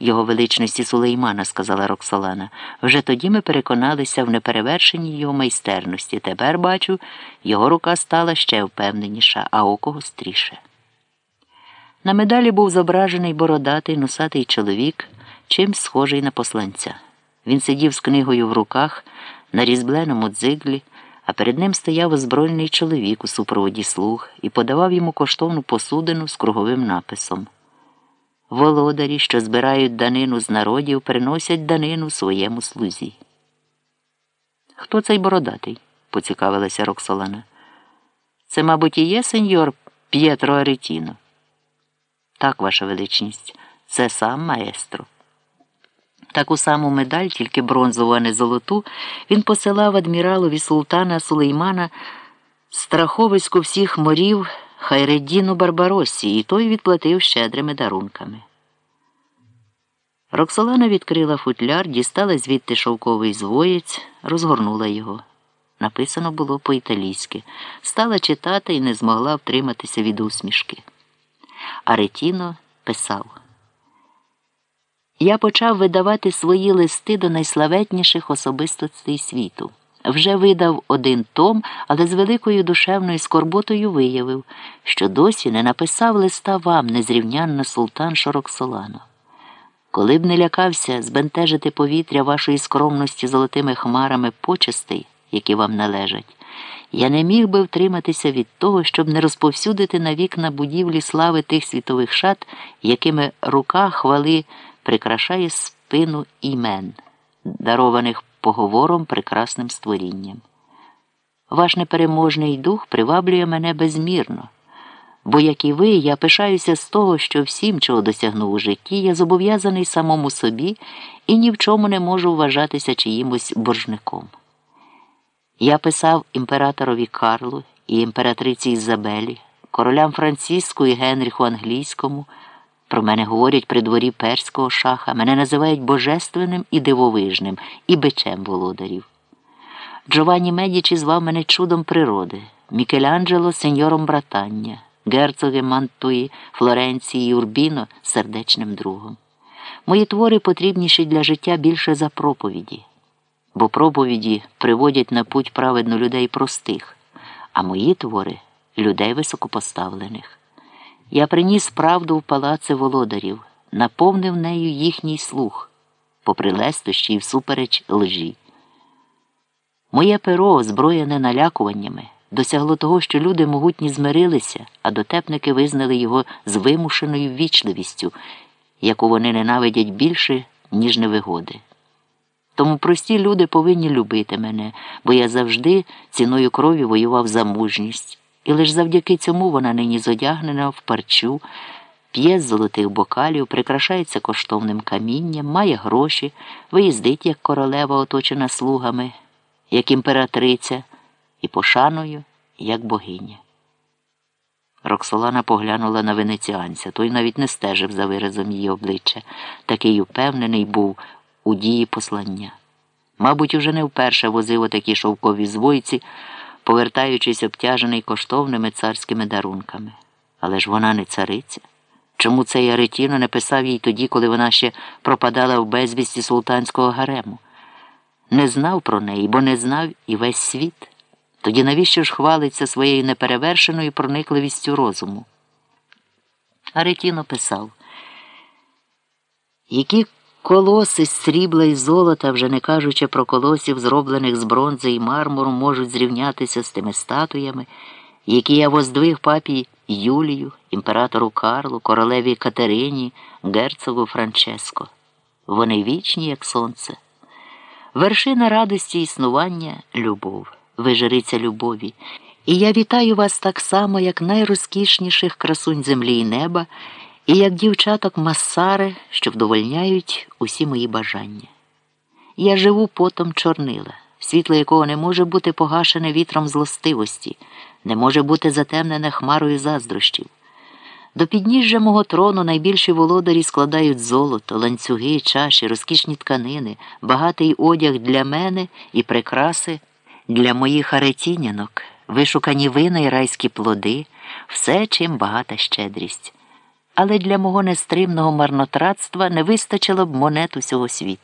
його величності Сулеймана, сказала Роксолана. Вже тоді ми переконалися в неперевершеній його майстерності. Тепер, бачу, його рука стала ще впевненіша, а око гостріше. На медалі був зображений бородатий носатий чоловік, чимсь схожий на посланця. Він сидів з книгою в руках на різьбленому дзиглі, а перед ним стояв озброєний чоловік у супроводі слуг і подавав йому коштовну посудину з круговим написом. Володарі, що збирають данину з народів, приносять данину своєму слузі. Хто цей бородатий? поцікавилася Роксолана. Це, мабуть, і є сеньор П'єтро Аретіно. Так, ваша величність, це сам маестро. Таку саму медаль, тільки бронзову, а не золоту, він посилав адміралові султана Сулеймана страховиську всіх морів Хайреддіну Барбаросі, і той відплатив щедрими дарунками. Роксолана відкрила футляр, дістала звідти шовковий звоєць, розгорнула його. Написано було по-італійськи, стала читати і не змогла втриматися від усмішки. Аретіно писав. Я почав видавати свої листи до найславетніших особистостей світу. Вже видав один том, але з великою душевною скорботою виявив, що досі не написав листа вам, незрівнянна султан Шороксолано. Коли б не лякався збентежити повітря вашої скромності золотими хмарами почестей, які вам належать, я не міг би втриматися від того, щоб не розповсюдити на вікна будівлі слави тих світових шат, якими рука хвали прикрашає спину імен, дарованих поговором прекрасним створінням. Ваш непереможний дух приваблює мене безмірно, бо, як і ви, я пишаюся з того, що всім, чого досягнув у житті, я зобов'язаний самому собі і ні в чому не можу вважатися чиїмось боржником. Я писав імператорові Карлу і імператриці Ізабелі, королям Франциску і Генріху Англійському. Про мене говорять при дворі перського шаха, мене називають божественним і дивовижним, і бичем володарів. Джованні Медічі звав мене чудом природи, Мікеланджело сеньором братання, герцоги Мантуї, Флоренції і Урбіно сердечним другом. Мої твори потрібніші для життя більше за проповіді, бо проповіді приводять на путь праведно людей простих, а мої твори людей високопоставлених. Я приніс правду в палаци володарів, наповнив нею їхній слух, попри лестощі і всупереч лжі. Моє перо, озброєне налякуваннями, досягло того, що люди могутні змирилися, а дотепники визнали його з вимушеною ввічливістю, яку вони ненавидять більше, ніж невигоди. Тому прості люди повинні любити мене, бо я завжди ціною крові воював за мужність і лише завдяки цьому вона нині зодягнена в парчу, п'є з золотих бокалів, прикрашається коштовним камінням, має гроші, виїздить, як королева, оточена слугами, як імператриця, і пошаною, як богиня. Роксолана поглянула на венеціанця, той навіть не стежив за виразом її обличчя, такий упевнений був у дії послання. Мабуть, уже не вперше возив отакі шовкові звойці повертаючись обтяжений коштовними царськими дарунками. Але ж вона не цариця. Чому цей Аретіно не писав їй тоді, коли вона ще пропадала в безвісті султанського гарему? Не знав про неї, бо не знав і весь світ. Тоді навіщо ж хвалиться своєю неперевершеною проникливістю розуму? Аретіно писав, які Колоси з срібла і золота, вже не кажучи про колосів, зроблених з бронзи і мармуру, можуть зрівнятися з тими статуями, які я воздвиг папі Юлію, імператору Карлу, королеві Катерині, герцогу Франческо. Вони вічні, як сонце. Вершина радості існування любов, ви жриця любові. І я вітаю вас так само, як найрозкішніших красунь землі і неба і як дівчаток масари, що вдовольняють усі мої бажання. Я живу потом чорнила, світло якого не може бути погашене вітром злостивості, не може бути затемнене хмарою заздрощів. До підніжжя мого трону найбільші володарі складають золото, ланцюги, чаші, розкішні тканини, багатий одяг для мене і прикраси для моїх аретінянок, вишукані вина і райські плоди, все, чим багата щедрість. Але для мого нестримного марнотратства не вистачило б монет усього світу.